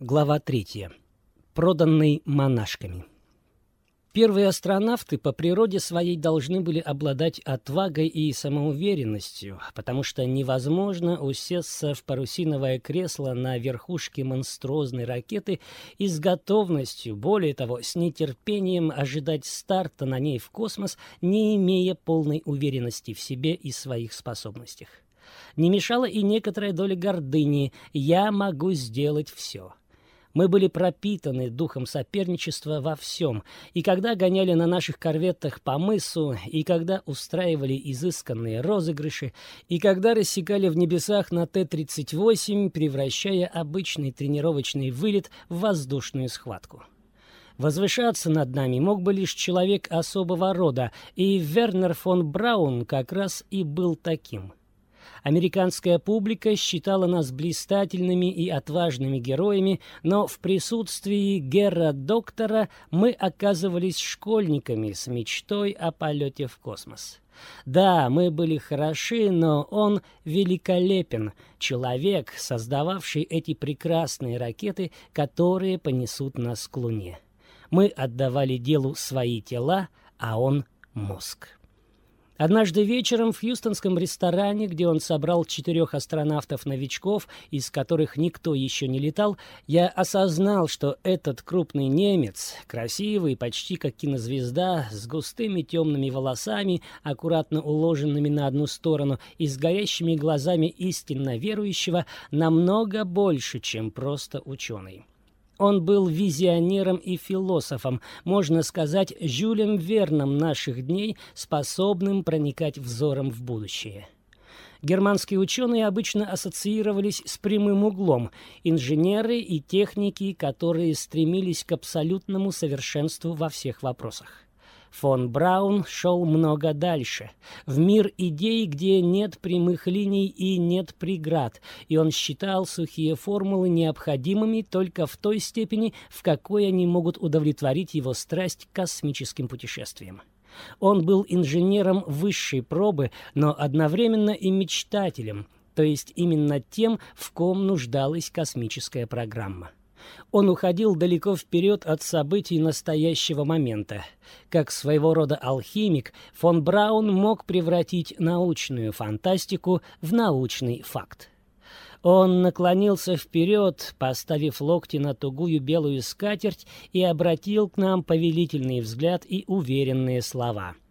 Глава 3. Проданный монашками. Первые астронавты по природе своей должны были обладать отвагой и самоуверенностью, потому что невозможно усесться в парусиновое кресло на верхушке монструозной ракеты и с готовностью, более того, с нетерпением ожидать старта на ней в космос, не имея полной уверенности в себе и своих способностях. Не мешала и некоторая доля гордыни «я могу сделать все». Мы были пропитаны духом соперничества во всем, и когда гоняли на наших корветах по мысу, и когда устраивали изысканные розыгрыши, и когда рассекали в небесах на Т-38, превращая обычный тренировочный вылет в воздушную схватку. Возвышаться над нами мог бы лишь человек особого рода, и Вернер фон Браун как раз и был таким. Американская публика считала нас блистательными и отважными героями, но в присутствии Гера-доктора мы оказывались школьниками с мечтой о полете в космос. Да, мы были хороши, но он великолепен, человек, создававший эти прекрасные ракеты, которые понесут нас к Луне. Мы отдавали делу свои тела, а он — мозг. Однажды вечером в хьюстонском ресторане, где он собрал четырех астронавтов-новичков, из которых никто еще не летал, я осознал, что этот крупный немец, красивый, почти как кинозвезда, с густыми темными волосами, аккуратно уложенными на одну сторону и с горящими глазами истинно верующего, намного больше, чем просто ученый. Он был визионером и философом, можно сказать, Жюлем Верном наших дней, способным проникать взором в будущее. Германские ученые обычно ассоциировались с прямым углом, инженеры и техники, которые стремились к абсолютному совершенству во всех вопросах. Фон Браун шел много дальше, в мир идей, где нет прямых линий и нет преград, и он считал сухие формулы необходимыми только в той степени, в какой они могут удовлетворить его страсть к космическим путешествиям. Он был инженером высшей пробы, но одновременно и мечтателем, то есть именно тем, в ком нуждалась космическая программа. Он уходил далеко вперед от событий настоящего момента. Как своего рода алхимик, фон Браун мог превратить научную фантастику в научный факт. Он наклонился вперед, поставив локти на тугую белую скатерть, и обратил к нам повелительный взгляд и уверенные слова —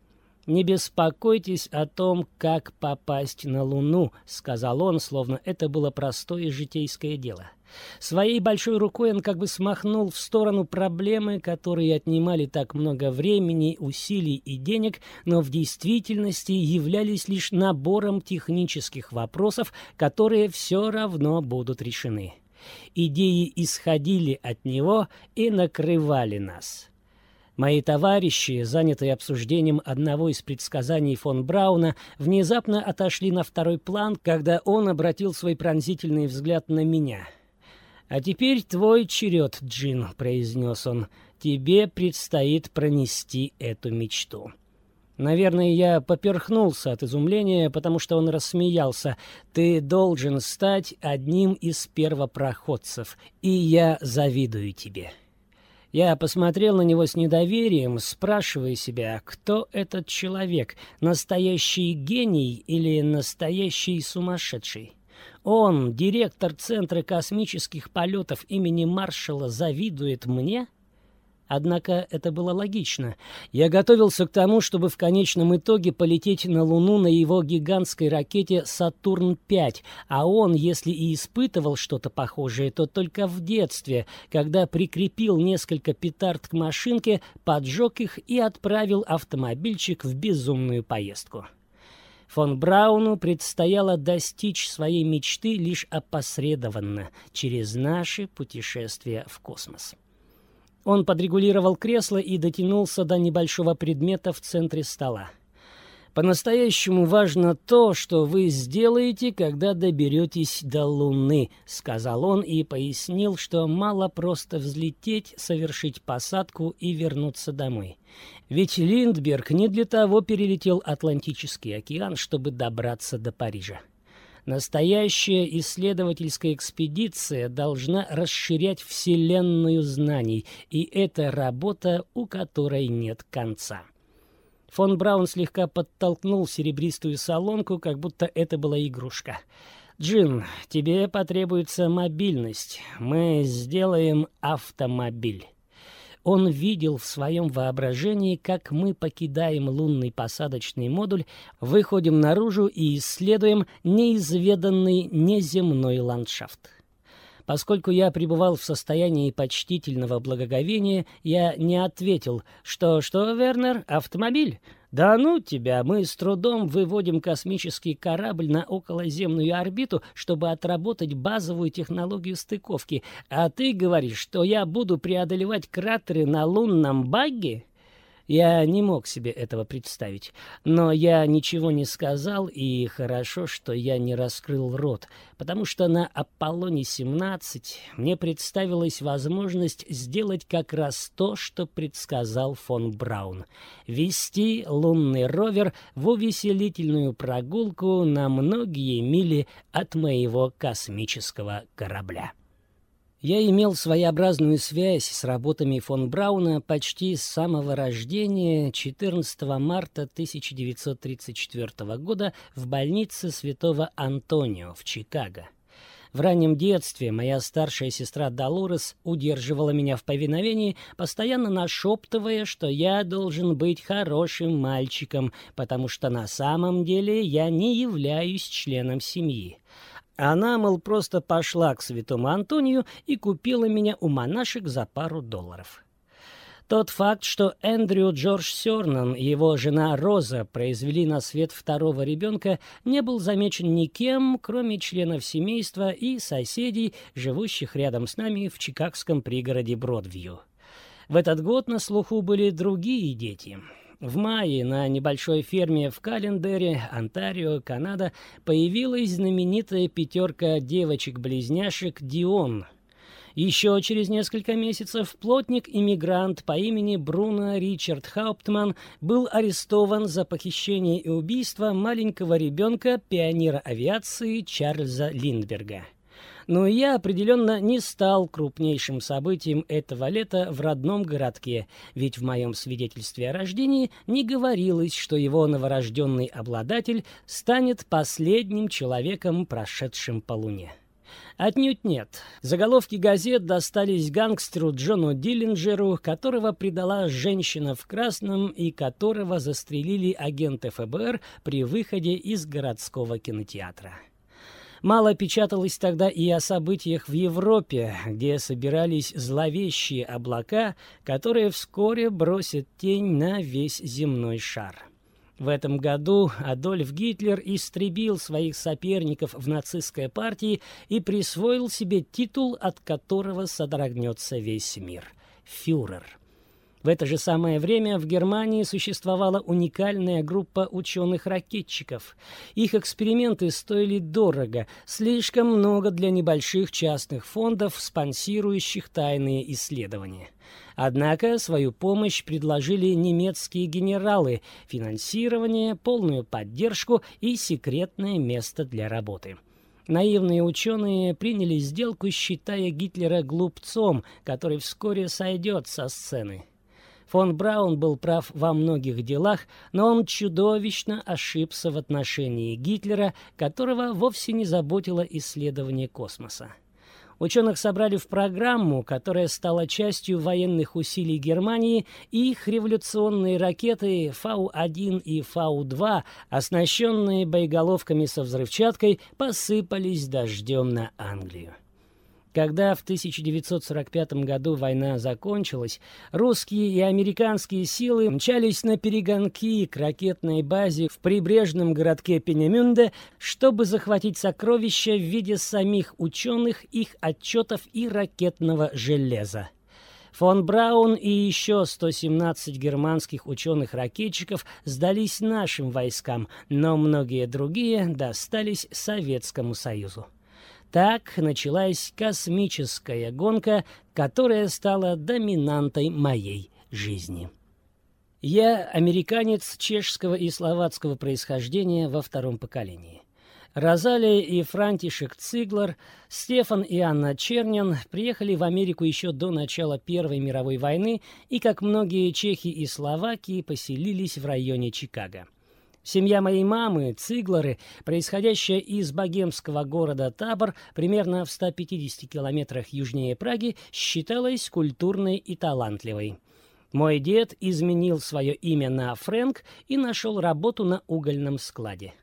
«Не беспокойтесь о том, как попасть на Луну», — сказал он, словно это было простое житейское дело. Своей большой рукой он как бы смахнул в сторону проблемы, которые отнимали так много времени, усилий и денег, но в действительности являлись лишь набором технических вопросов, которые все равно будут решены. Идеи исходили от него и накрывали нас. Мои товарищи, занятые обсуждением одного из предсказаний фон Брауна, внезапно отошли на второй план, когда он обратил свой пронзительный взгляд на меня. «А теперь твой черед, Джин», — произнес он. «Тебе предстоит пронести эту мечту». Наверное, я поперхнулся от изумления, потому что он рассмеялся. «Ты должен стать одним из первопроходцев, и я завидую тебе». Я посмотрел на него с недоверием, спрашивая себя, кто этот человек, настоящий гений или настоящий сумасшедший. Он, директор Центра космических полетов имени Маршала, завидует мне? Однако это было логично. Я готовился к тому, чтобы в конечном итоге полететь на Луну на его гигантской ракете «Сатурн-5», а он, если и испытывал что-то похожее, то только в детстве, когда прикрепил несколько петард к машинке, поджег их и отправил автомобильчик в безумную поездку. Фон Брауну предстояло достичь своей мечты лишь опосредованно, через наши путешествия в космос. Он подрегулировал кресло и дотянулся до небольшого предмета в центре стола. «По-настоящему важно то, что вы сделаете, когда доберетесь до Луны», — сказал он и пояснил, что мало просто взлететь, совершить посадку и вернуться домой. Ведь Линдберг не для того перелетел Атлантический океан, чтобы добраться до Парижа. Настоящая исследовательская экспедиция должна расширять вселенную знаний, и это работа, у которой нет конца. Фон Браун слегка подтолкнул серебристую солонку, как будто это была игрушка. «Джин, тебе потребуется мобильность. Мы сделаем автомобиль». Он видел в своем воображении, как мы покидаем лунный посадочный модуль, выходим наружу и исследуем неизведанный неземной ландшафт. Поскольку я пребывал в состоянии почтительного благоговения, я не ответил, что «Что, Вернер, автомобиль? «Да ну тебя! Мы с трудом выводим космический корабль на околоземную орбиту, чтобы отработать базовую технологию стыковки. А ты говоришь, что я буду преодолевать кратеры на лунном багге?» Я не мог себе этого представить, но я ничего не сказал, и хорошо, что я не раскрыл рот, потому что на Аполлоне-17 мне представилась возможность сделать как раз то, что предсказал фон Браун — вести лунный ровер в увеселительную прогулку на многие мили от моего космического корабля. Я имел своеобразную связь с работами фон Брауна почти с самого рождения 14 марта 1934 года в больнице Святого Антонио в Чикаго. В раннем детстве моя старшая сестра Долорес удерживала меня в повиновении, постоянно нашептывая, что я должен быть хорошим мальчиком, потому что на самом деле я не являюсь членом семьи. Она, мол, просто пошла к святому Антонию и купила меня у монашек за пару долларов. Тот факт, что Эндрю Джордж Сёрнан и его жена Роза произвели на свет второго ребенка, не был замечен никем, кроме членов семейства и соседей, живущих рядом с нами в чикагском пригороде Бродвью. В этот год на слуху были другие дети — в мае на небольшой ферме в Календере, Онтарио, Канада, появилась знаменитая пятерка девочек-близняшек Дион. Еще через несколько месяцев плотник-иммигрант по имени Бруно Ричард Хауптман был арестован за похищение и убийство маленького ребенка пионера авиации Чарльза Линдберга но я определенно не стал крупнейшим событием этого лета в родном городке, ведь в моем свидетельстве о рождении не говорилось, что его новорожденный обладатель станет последним человеком, прошедшим по Луне. Отнюдь нет. Заголовки газет достались гангстеру Джону Диллинджеру, которого предала женщина в красном и которого застрелили агенты ФБР при выходе из городского кинотеатра. Мало печаталось тогда и о событиях в Европе, где собирались зловещие облака, которые вскоре бросят тень на весь земной шар. В этом году Адольф Гитлер истребил своих соперников в нацистской партии и присвоил себе титул, от которого содрогнется весь мир – фюрер. В это же самое время в Германии существовала уникальная группа ученых-ракетчиков. Их эксперименты стоили дорого, слишком много для небольших частных фондов, спонсирующих тайные исследования. Однако свою помощь предложили немецкие генералы, финансирование, полную поддержку и секретное место для работы. Наивные ученые приняли сделку, считая Гитлера глупцом, который вскоре сойдет со сцены. Фон Браун был прав во многих делах, но он чудовищно ошибся в отношении Гитлера, которого вовсе не заботило исследование космоса. Ученых собрали в программу, которая стала частью военных усилий Германии, и их революционные ракеты Фау-1 и Фау-2, оснащенные боеголовками со взрывчаткой, посыпались дождем на Англию. Когда в 1945 году война закончилась, русские и американские силы мчались на перегонки к ракетной базе в прибрежном городке Пенемюнде, чтобы захватить сокровища в виде самих ученых, их отчетов и ракетного железа. Фон Браун и еще 117 германских ученых-ракетчиков сдались нашим войскам, но многие другие достались Советскому Союзу. Так началась космическая гонка, которая стала доминантой моей жизни. Я американец чешского и словацкого происхождения во втором поколении. Розалия и Франтишек Циглер, Стефан и Анна Чернин приехали в Америку еще до начала Первой мировой войны и, как многие чехи и словаки, поселились в районе Чикаго. Семья моей мамы, Циглеры, происходящая из богемского города Табор, примерно в 150 километрах южнее Праги, считалась культурной и талантливой. Мой дед изменил свое имя на Фрэнк и нашел работу на угольном складе.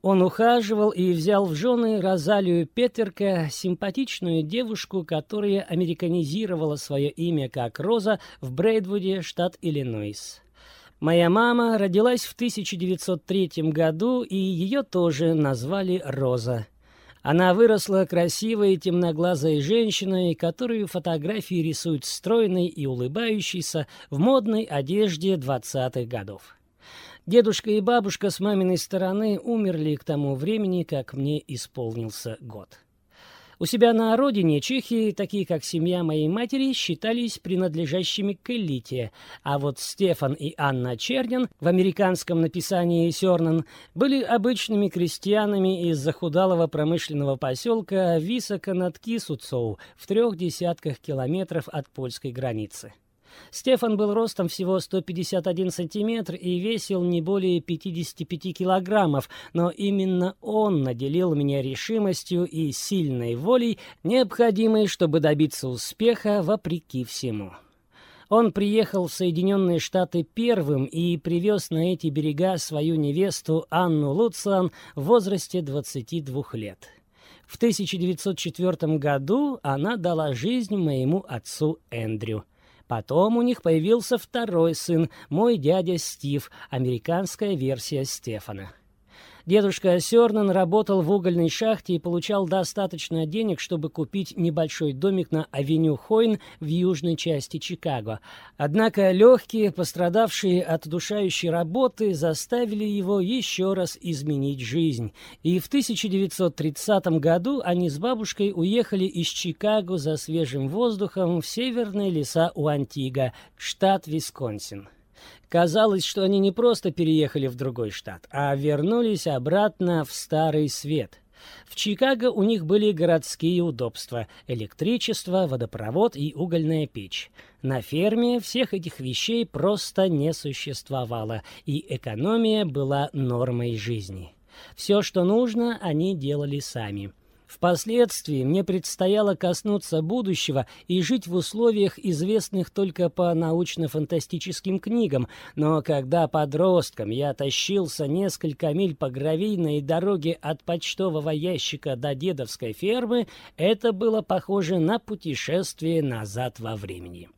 Он ухаживал и взял в жены Розалию Петерка, симпатичную девушку, которая американизировала свое имя как Роза в Брейдвуде, штат Иллинойс. Моя мама родилась в 1903 году, и ее тоже назвали Роза. Она выросла красивой темноглазой женщиной, которую фотографии рисуют стройной и улыбающейся в модной одежде 20-х годов. Дедушка и бабушка с маминой стороны умерли к тому времени, как мне исполнился год. У себя на родине чехи, такие как семья моей матери, считались принадлежащими к элите, а вот Стефан и Анна Чернин в американском написании «Сёрнан» были обычными крестьянами из захудалого промышленного поселка Висока над Кисуцоу в трех десятках километров от польской границы. Стефан был ростом всего 151 сантиметр и весил не более 55 килограммов, но именно он наделил меня решимостью и сильной волей, необходимой, чтобы добиться успеха вопреки всему. Он приехал в Соединенные Штаты первым и привез на эти берега свою невесту Анну Луциан в возрасте 22 лет. В 1904 году она дала жизнь моему отцу Эндрю. Потом у них появился второй сын, мой дядя Стив, американская версия Стефана. Дедушка Сёрнан работал в угольной шахте и получал достаточно денег, чтобы купить небольшой домик на авеню Хойн в южной части Чикаго. Однако легкие, пострадавшие от удушающей работы, заставили его еще раз изменить жизнь. И в 1930 году они с бабушкой уехали из Чикаго за свежим воздухом в северные леса у Антига, штат Висконсин. Казалось, что они не просто переехали в другой штат, а вернулись обратно в Старый Свет. В Чикаго у них были городские удобства – электричество, водопровод и угольная печь. На ферме всех этих вещей просто не существовало, и экономия была нормой жизни. Все, что нужно, они делали сами – Впоследствии мне предстояло коснуться будущего и жить в условиях, известных только по научно-фантастическим книгам, но когда подростком я тащился несколько миль по гравийной дороге от почтового ящика до дедовской фермы, это было похоже на путешествие назад во времени.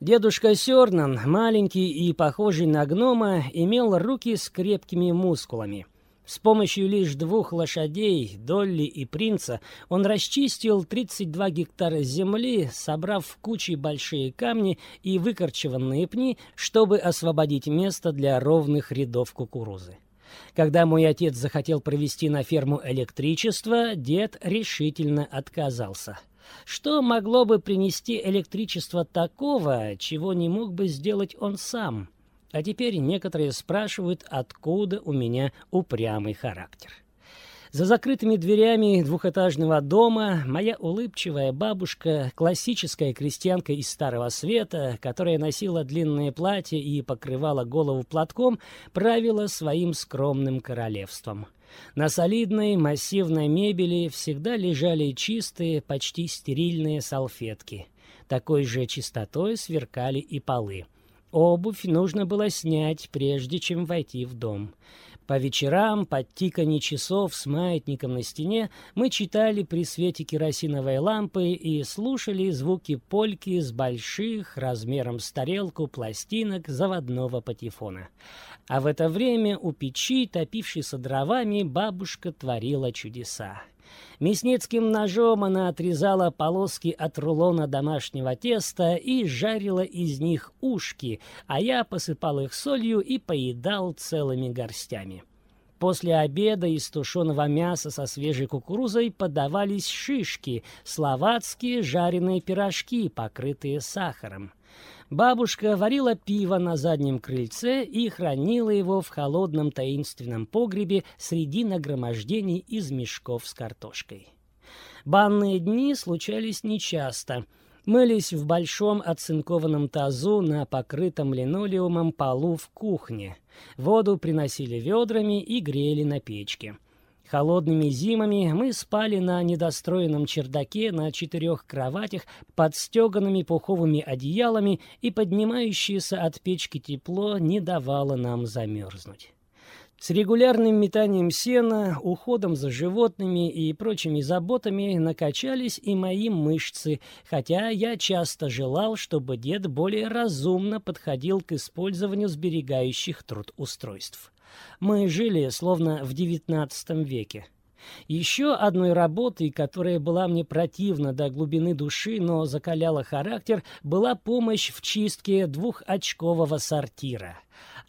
Дедушка Сёрнан, маленький и похожий на гнома, имел руки с крепкими мускулами – с помощью лишь двух лошадей, Долли и Принца, он расчистил 32 гектара земли, собрав в кучи большие камни и выкорчеванные пни, чтобы освободить место для ровных рядов кукурузы. Когда мой отец захотел провести на ферму электричество, дед решительно отказался. Что могло бы принести электричество такого, чего не мог бы сделать он сам? А теперь некоторые спрашивают, откуда у меня упрямый характер. За закрытыми дверями двухэтажного дома моя улыбчивая бабушка, классическая крестьянка из Старого Света, которая носила длинное платье и покрывала голову платком, правила своим скромным королевством. На солидной массивной мебели всегда лежали чистые, почти стерильные салфетки. Такой же чистотой сверкали и полы. Обувь нужно было снять, прежде чем войти в дом. По вечерам, под тиканье часов с маятником на стене, мы читали при свете керосиновой лампы и слушали звуки польки с больших, размером с тарелку, пластинок заводного патефона. А в это время у печи, топившейся дровами, бабушка творила чудеса. Мясницким ножом она отрезала полоски от рулона домашнего теста и жарила из них ушки, а я посыпал их солью и поедал целыми горстями. После обеда из тушеного мяса со свежей кукурузой подавались шишки, словацкие жареные пирожки, покрытые сахаром. Бабушка варила пиво на заднем крыльце и хранила его в холодном таинственном погребе среди нагромождений из мешков с картошкой. Банные дни случались нечасто. Мылись в большом оцинкованном тазу на покрытом линолеумом полу в кухне. Воду приносили ведрами и грели на печке. Холодными зимами мы спали на недостроенном чердаке на четырех кроватях под стеганными пуховыми одеялами, и поднимающееся от печки тепло не давало нам замерзнуть. С регулярным метанием сена, уходом за животными и прочими заботами накачались и мои мышцы, хотя я часто желал, чтобы дед более разумно подходил к использованию сберегающих труд устройств. Мы жили словно в XIX веке. Еще одной работой, которая была мне противна до глубины души, но закаляла характер, была помощь в чистке двухочкового сортира.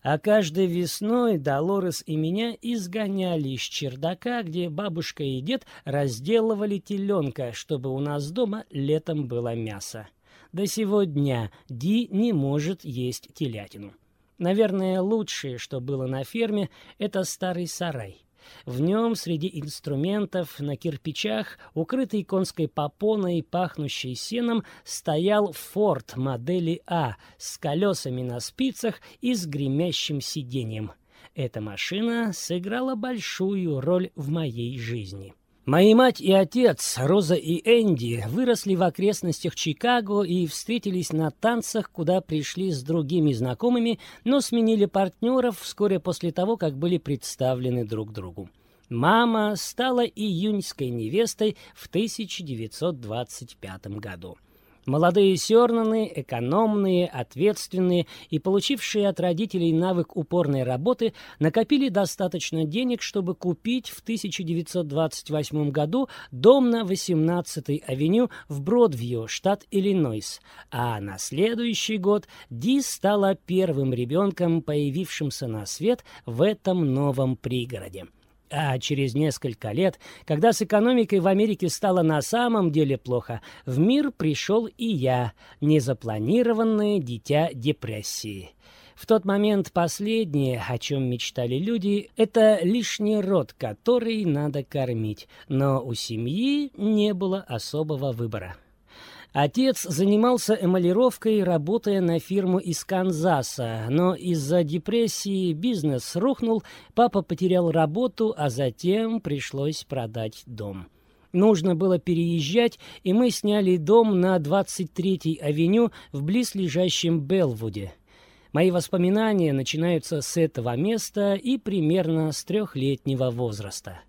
А каждой весной Долорес и меня изгоняли из чердака, где бабушка и дед разделывали теленка, чтобы у нас дома летом было мясо. До сего дня Ди не может есть телятину. Наверное, лучшее, что было на ферме, это старый сарай. В нем среди инструментов на кирпичах, укрытый конской попоной, пахнущий сеном, стоял форт модели А с колесами на спицах и с гремящим сиденьем. Эта машина сыграла большую роль в моей жизни. Мои мать и отец, Роза и Энди, выросли в окрестностях Чикаго и встретились на танцах, куда пришли с другими знакомыми, но сменили партнеров вскоре после того, как были представлены друг другу. Мама стала июньской невестой в 1925 году. Молодые Сёрнаны, экономные, ответственные и получившие от родителей навык упорной работы, накопили достаточно денег, чтобы купить в 1928 году дом на 18-й авеню в Бродвью, штат Иллинойс. А на следующий год Ди стала первым ребенком, появившимся на свет в этом новом пригороде. А через несколько лет, когда с экономикой в Америке стало на самом деле плохо, в мир пришел и я, незапланированное дитя депрессии. В тот момент последнее, о чем мечтали люди, это лишний род, который надо кормить, но у семьи не было особого выбора. Отец занимался эмалировкой, работая на фирму из Канзаса, но из-за депрессии бизнес рухнул, папа потерял работу, а затем пришлось продать дом. Нужно было переезжать, и мы сняли дом на 23-й авеню в близлежащем Белвуде. Мои воспоминания начинаются с этого места и примерно с трехлетнего возраста.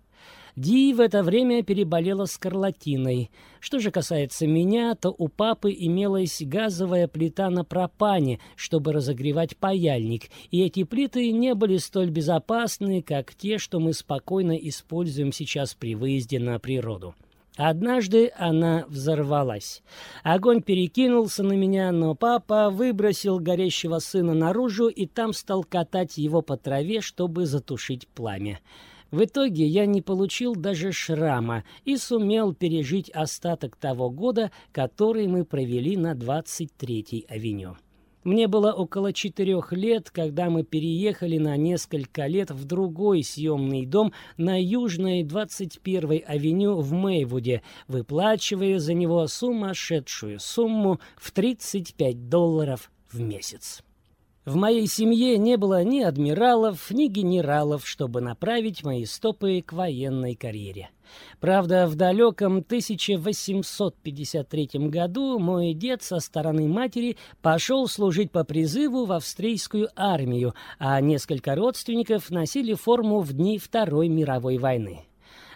Ди в это время переболела скарлатиной. Что же касается меня, то у папы имелась газовая плита на пропане, чтобы разогревать паяльник, и эти плиты не были столь безопасны, как те, что мы спокойно используем сейчас при выезде на природу. Однажды она взорвалась. Огонь перекинулся на меня, но папа выбросил горящего сына наружу и там стал катать его по траве, чтобы затушить пламя. В итоге я не получил даже шрама и сумел пережить остаток того года, который мы провели на 23-й авеню. Мне было около четырех лет, когда мы переехали на несколько лет в другой съемный дом на Южной 21-й авеню в Мейвуде, выплачивая за него сумасшедшую сумму в 35 долларов в месяц. В моей семье не было ни адмиралов, ни генералов, чтобы направить мои стопы к военной карьере. Правда, в далеком 1853 году мой дед со стороны матери пошел служить по призыву в австрийскую армию, а несколько родственников носили форму в дни Второй мировой войны.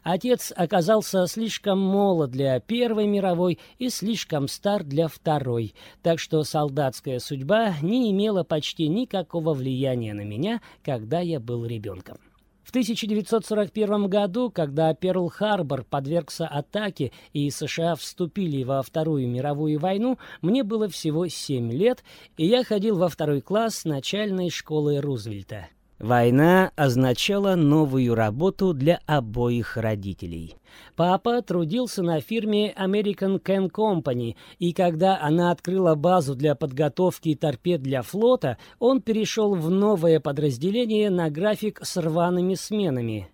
Отец оказался слишком молод для Первой мировой и слишком стар для Второй, так что солдатская судьба не имела почти никакого влияния на меня, когда я был ребенком. В 1941 году, когда Перл-Харбор подвергся атаке и США вступили во Вторую мировую войну, мне было всего 7 лет, и я ходил во второй класс начальной школы Рузвельта. Война означала новую работу для обоих родителей. Папа трудился на фирме American Can Company, и когда она открыла базу для подготовки торпед для флота, он перешел в новое подразделение на график с рваными сменами.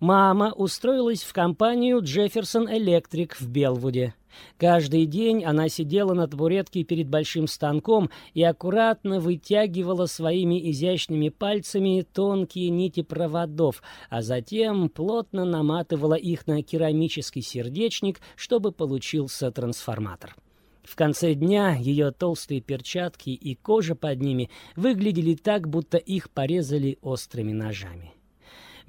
Мама устроилась в компанию Jefferson Electric в Белвуде. Каждый день она сидела на табуретке перед большим станком и аккуратно вытягивала своими изящными пальцами тонкие нити проводов, а затем плотно наматывала их на керамический сердечник, чтобы получился трансформатор. В конце дня ее толстые перчатки и кожа под ними выглядели так, будто их порезали острыми ножами.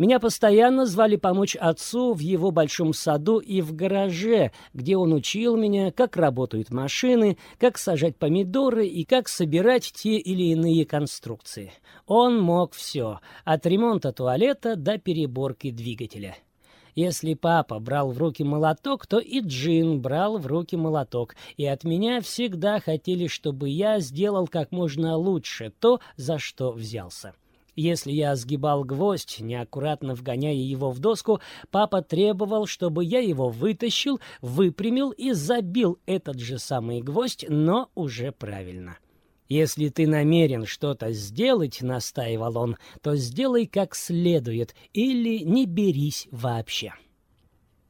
Меня постоянно звали помочь отцу в его большом саду и в гараже, где он учил меня, как работают машины, как сажать помидоры и как собирать те или иные конструкции. Он мог все, от ремонта туалета до переборки двигателя. Если папа брал в руки молоток, то и Джин брал в руки молоток, и от меня всегда хотели, чтобы я сделал как можно лучше то, за что взялся. Если я сгибал гвоздь, неаккуратно вгоняя его в доску, папа требовал, чтобы я его вытащил, выпрямил и забил этот же самый гвоздь, но уже правильно. «Если ты намерен что-то сделать, — настаивал он, — то сделай как следует или не берись вообще».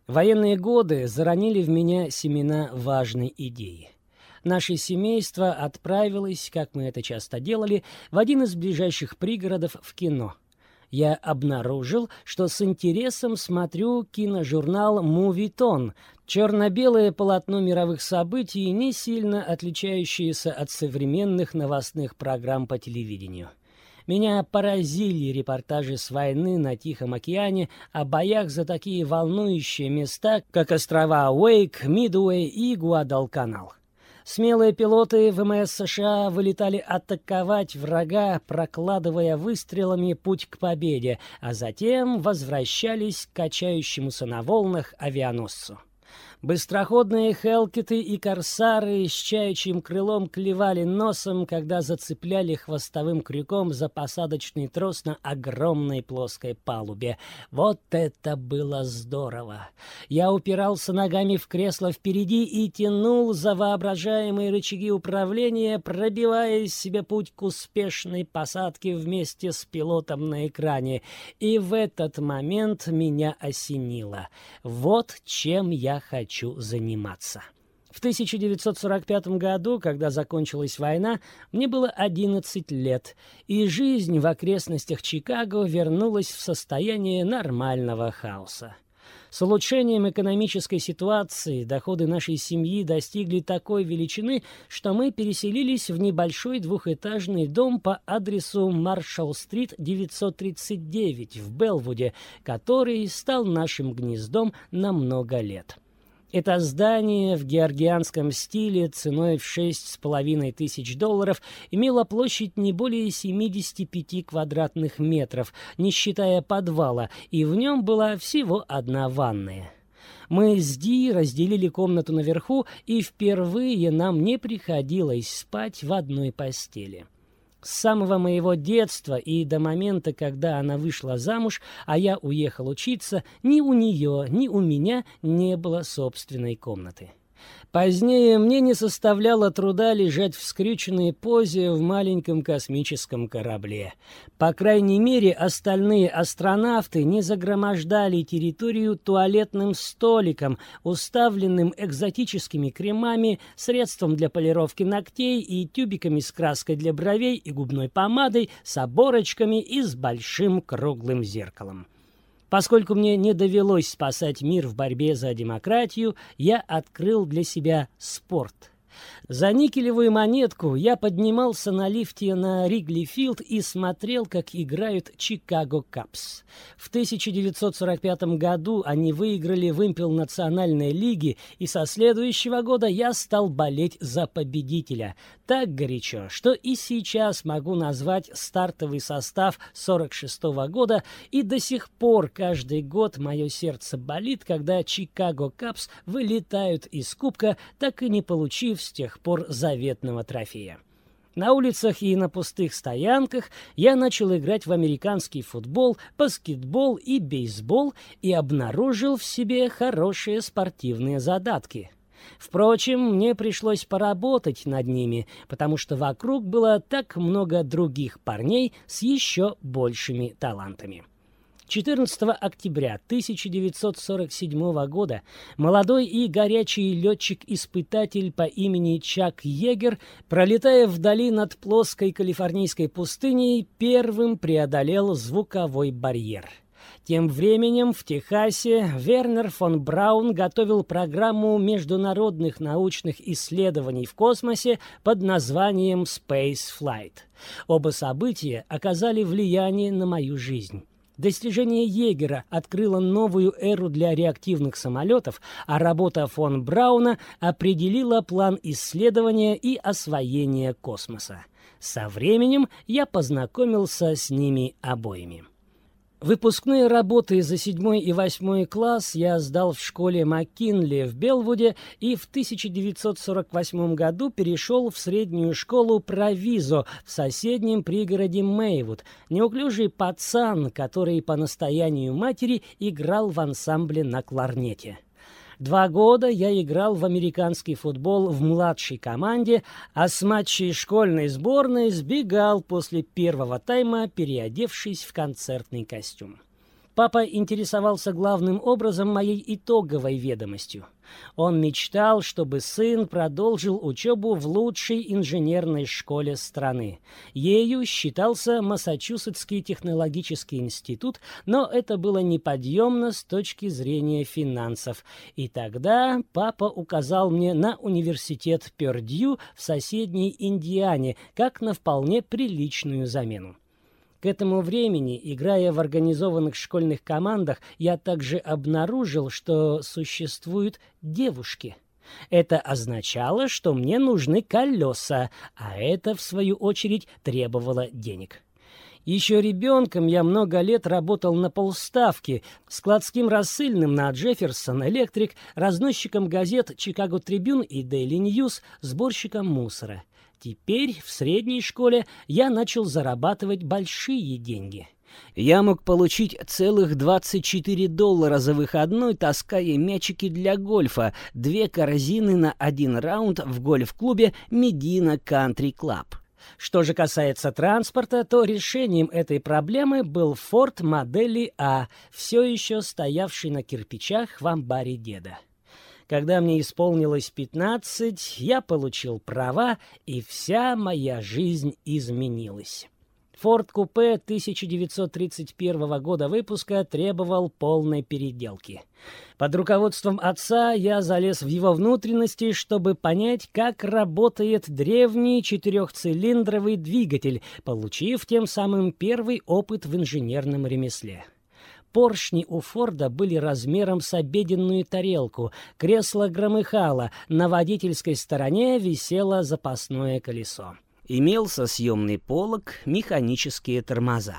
Военные годы заронили в меня семена важной идеи наше семейство отправилось, как мы это часто делали, в один из ближайших пригородов в кино. Я обнаружил, что с интересом смотрю киножурнал «Мувитон», черно-белое полотно мировых событий, не сильно отличающееся от современных новостных программ по телевидению. Меня поразили репортажи с войны на Тихом океане о боях за такие волнующие места, как острова Уэйк, Мидуэй и Гуадалканал. Смелые пилоты ВМС США вылетали атаковать врага, прокладывая выстрелами путь к победе, а затем возвращались к качающемуся на волнах авианосцу. Быстроходные хелкеты и корсары с чаячьим крылом клевали носом, когда зацепляли хвостовым крюком за посадочный трос на огромной плоской палубе. Вот это было здорово! Я упирался ногами в кресло впереди и тянул за воображаемые рычаги управления, пробивая себе путь к успешной посадке вместе с пилотом на экране. И в этот момент меня осенило. Вот чем я хочу хочу заниматься. В 1945 году, когда закончилась война, мне было 11 лет, и жизнь в окрестностях Чикаго вернулась в состояние нормального хаоса. С улучшением экономической ситуации доходы нашей семьи достигли такой величины, что мы переселились в небольшой двухэтажный дом по адресу Маршалл-стрит 939 в Белвуде, который стал нашим гнездом на много лет. Это здание в георгианском стиле ценой в шесть с половиной тысяч долларов имело площадь не более 75 квадратных метров, не считая подвала, и в нем была всего одна ванная. Мы с Ди разделили комнату наверху, и впервые нам не приходилось спать в одной постели. С самого моего детства и до момента, когда она вышла замуж, а я уехал учиться, ни у нее, ни у меня не было собственной комнаты. Позднее мне не составляло труда лежать в скрюченной позе в маленьком космическом корабле. По крайней мере, остальные астронавты не загромождали территорию туалетным столиком, уставленным экзотическими кремами, средством для полировки ногтей и тюбиками с краской для бровей и губной помадой, с оборочками и с большим круглым зеркалом. Поскольку мне не довелось спасать мир в борьбе за демократию, я открыл для себя спорт. За никелевую монетку я поднимался на лифте на Ригли-Филд и смотрел, как играют Чикаго Капс. В 1945 году они выиграли вымпел Национальной лиги, и со следующего года я стал болеть за победителя. Так горячо, что и сейчас могу назвать стартовый состав 46 -го года, и до сих пор каждый год мое сердце болит, когда Чикаго Капс вылетают из кубка, так и не получив с тех пор заветного трофея. На улицах и на пустых стоянках я начал играть в американский футбол, баскетбол и бейсбол и обнаружил в себе хорошие спортивные задатки. Впрочем, мне пришлось поработать над ними, потому что вокруг было так много других парней с еще большими талантами. 14 октября 1947 года молодой и горячий летчик-испытатель по имени Чак Егер, пролетая вдали над плоской калифорнийской пустыней, первым преодолел звуковой барьер. Тем временем в Техасе Вернер фон Браун готовил программу международных научных исследований в космосе под названием Space Flight. Оба события оказали влияние на мою жизнь. Достижение Егера открыло новую эру для реактивных самолетов, а работа фон Брауна определила план исследования и освоения космоса. Со временем я познакомился с ними обоими. Выпускные работы за седьмой и восьмой класс я сдал в школе МакКинли в Белвуде и в 1948 году перешел в среднюю школу Провизо в соседнем пригороде Мейвуд, неуклюжий пацан, который по настоянию матери играл в ансамбле на кларнете. Два года я играл в американский футбол в младшей команде, а с матчей школьной сборной сбегал после первого тайма, переодевшись в концертный костюм. Папа интересовался главным образом моей итоговой ведомостью. Он мечтал, чтобы сын продолжил учебу в лучшей инженерной школе страны. Ею считался Массачусетский технологический институт, но это было неподъемно с точки зрения финансов. И тогда папа указал мне на университет Пердью в соседней Индиане, как на вполне приличную замену. К этому времени, играя в организованных школьных командах, я также обнаружил, что существуют девушки. Это означало, что мне нужны колеса, а это, в свою очередь, требовало денег. Еще ребенком я много лет работал на полставки, складским рассыльным на Джефферсон Электрик, разносчиком газет «Чикаго Трибюн» и «Дейли Ньюс», сборщиком мусора. Теперь в средней школе я начал зарабатывать большие деньги. Я мог получить целых 24 доллара за выходной, таская мячики для гольфа, две корзины на один раунд в гольф-клубе «Медина Кантри Клаб». Что же касается транспорта, то решением этой проблемы был Форд модели А, все еще стоявший на кирпичах в амбаре деда. Когда мне исполнилось 15, я получил права, и вся моя жизнь изменилась. Форд Купе 1931 года выпуска требовал полной переделки. Под руководством отца я залез в его внутренности, чтобы понять, как работает древний четырехцилиндровый двигатель, получив тем самым первый опыт в инженерном ремесле. Поршни у Форда были размером с обеденную тарелку, кресло громыхало, на водительской стороне висело запасное колесо. Имелся съемный полог, механические тормоза.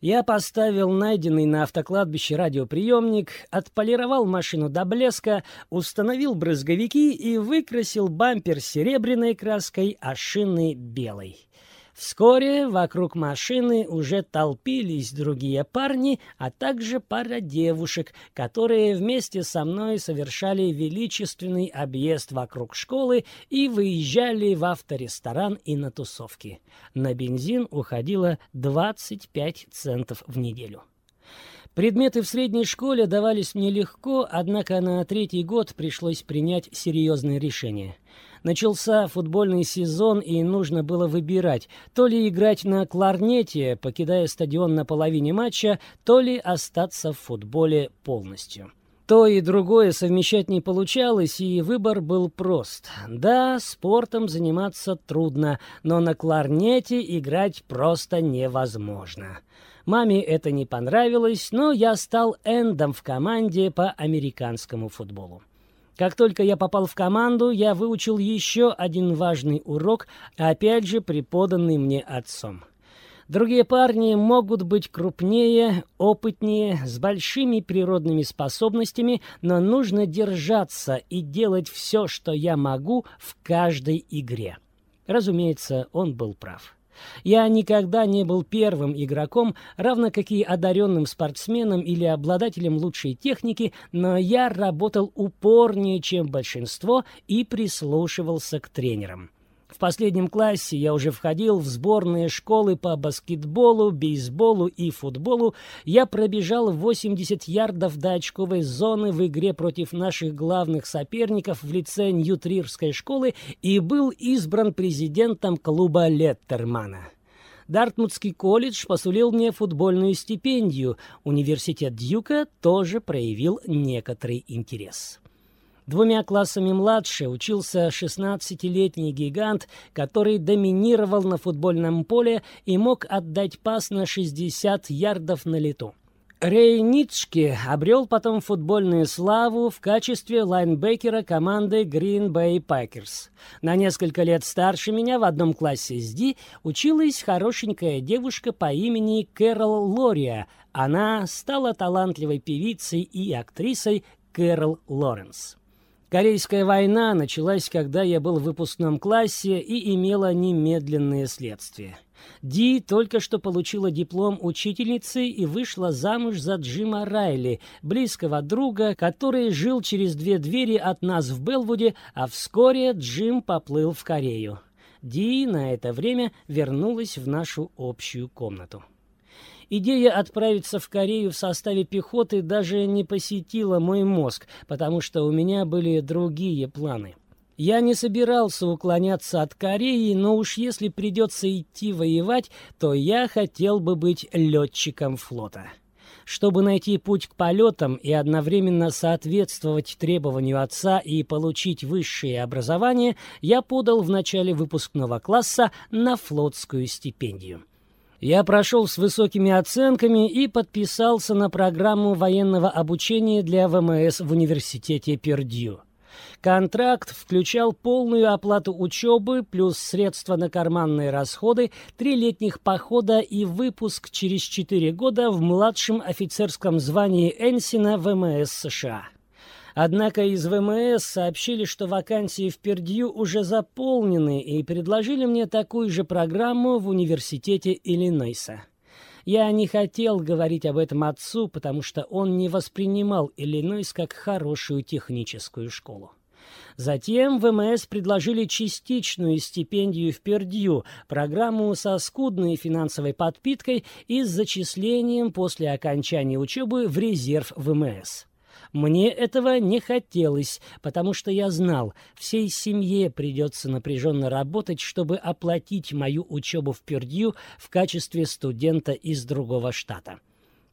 Я поставил найденный на автокладбище радиоприемник, отполировал машину до блеска, установил брызговики и выкрасил бампер серебряной краской, а шины белой. Вскоре вокруг машины уже толпились другие парни, а также пара девушек, которые вместе со мной совершали величественный объезд вокруг школы и выезжали в авторесторан и на тусовки. На бензин уходило 25 центов в неделю. Предметы в средней школе давались мне легко, однако на третий год пришлось принять серьезное решение — Начался футбольный сезон, и нужно было выбирать, то ли играть на кларнете, покидая стадион на половине матча, то ли остаться в футболе полностью. То и другое совмещать не получалось, и выбор был прост. Да, спортом заниматься трудно, но на кларнете играть просто невозможно. Маме это не понравилось, но я стал эндом в команде по американскому футболу. Как только я попал в команду, я выучил еще один важный урок, опять же преподанный мне отцом. Другие парни могут быть крупнее, опытнее, с большими природными способностями, но нужно держаться и делать все, что я могу в каждой игре. Разумеется, он был прав. Я никогда не был первым игроком, равно как и одаренным спортсменом или обладателем лучшей техники, но я работал упорнее, чем большинство, и прислушивался к тренерам. В последнем классе я уже входил в сборные школы по баскетболу, бейсболу и футболу. Я пробежал 80 ярдов до очковой зоны в игре против наших главных соперников в лице Ньютрирской школы и был избран президентом клуба Леттермана. Дартмутский колледж посулил мне футбольную стипендию. Университет Дьюка тоже проявил некоторый интерес. Двумя классами младше учился 16-летний гигант, который доминировал на футбольном поле и мог отдать пас на 60 ярдов на лету. Рэй Ницшке обрел потом футбольную славу в качестве лайнбекера команды Green Bay Packers. На несколько лет старше меня в одном классе с Ди училась хорошенькая девушка по имени Кэрол Лория. Она стала талантливой певицей и актрисой Кэрол Лоренс. Корейская война началась, когда я был в выпускном классе и имела немедленные следствия. Ди только что получила диплом учительницы и вышла замуж за Джима Райли, близкого друга, который жил через две двери от нас в Белвуде, а вскоре Джим поплыл в Корею. Ди на это время вернулась в нашу общую комнату. Идея отправиться в Корею в составе пехоты даже не посетила мой мозг, потому что у меня были другие планы. Я не собирался уклоняться от Кореи, но уж если придется идти воевать, то я хотел бы быть летчиком флота. Чтобы найти путь к полетам и одновременно соответствовать требованию отца и получить высшее образование, я подал в начале выпускного класса на флотскую стипендию. Я прошел с высокими оценками и подписался на программу военного обучения для ВМС в университете Пердью. Контракт включал полную оплату учебы плюс средства на карманные расходы, три летних похода и выпуск через четыре года в младшем офицерском звании Энсина ВМС США. Однако из ВМС сообщили, что вакансии в Пердью уже заполнены и предложили мне такую же программу в университете Иллинойса. Я не хотел говорить об этом отцу, потому что он не воспринимал Иллинойс как хорошую техническую школу. Затем ВМС предложили частичную стипендию в Пердью, программу со скудной финансовой подпиткой и с зачислением после окончания учебы в резерв ВМС. Мне этого не хотелось, потому что я знал, всей семье придется напряженно работать, чтобы оплатить мою учебу в Пердью в качестве студента из другого штата.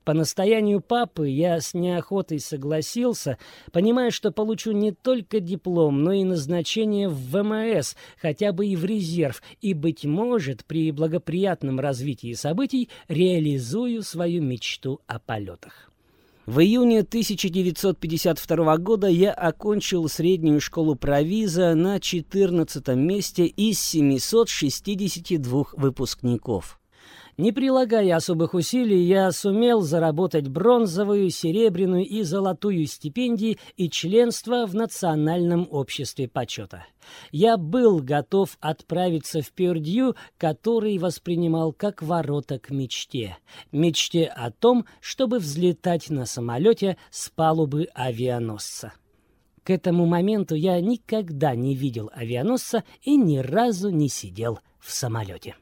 По настоянию папы я с неохотой согласился, понимая, что получу не только диплом, но и назначение в ВМС, хотя бы и в резерв, и, быть может, при благоприятном развитии событий реализую свою мечту о полетах. В июне 1952 года я окончил среднюю школу провиза на 14 месте из 762 выпускников. Не прилагая особых усилий, я сумел заработать бронзовую, серебряную и золотую стипендии и членство в Национальном обществе почета. Я был готов отправиться в Пердью, который воспринимал как ворота к мечте. Мечте о том, чтобы взлетать на самолете с палубы авианосца. К этому моменту я никогда не видел авианосца и ни разу не сидел в самолете.